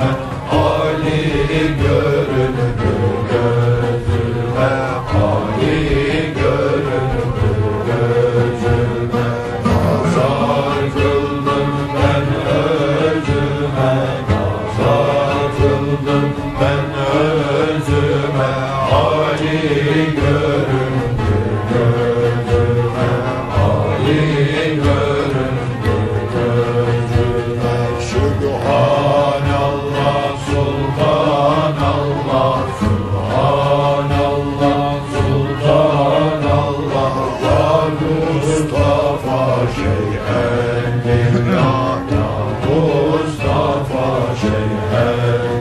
嗯 Jehovah.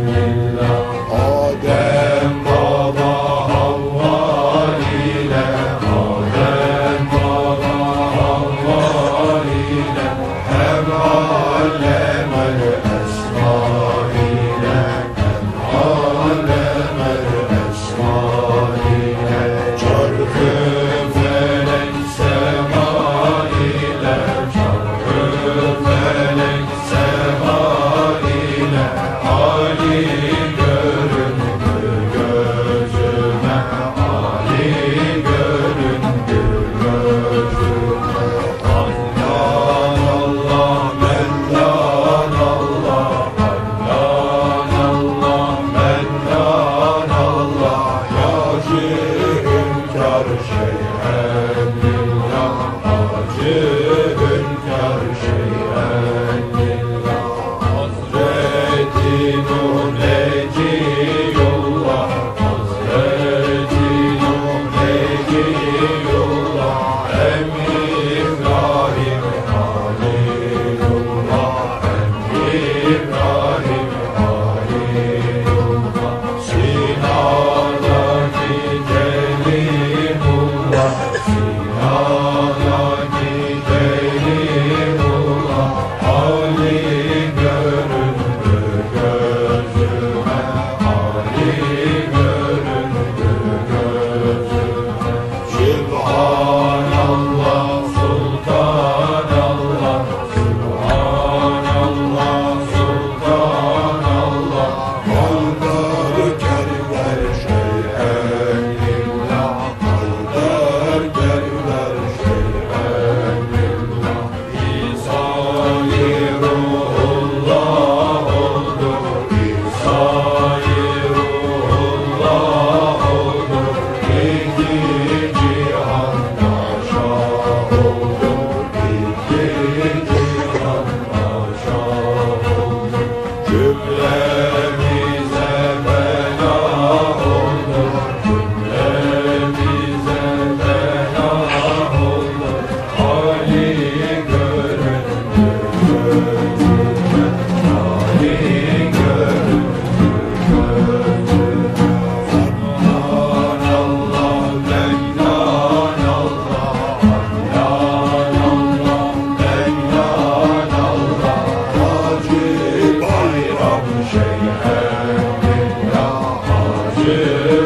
Amen. Yeah.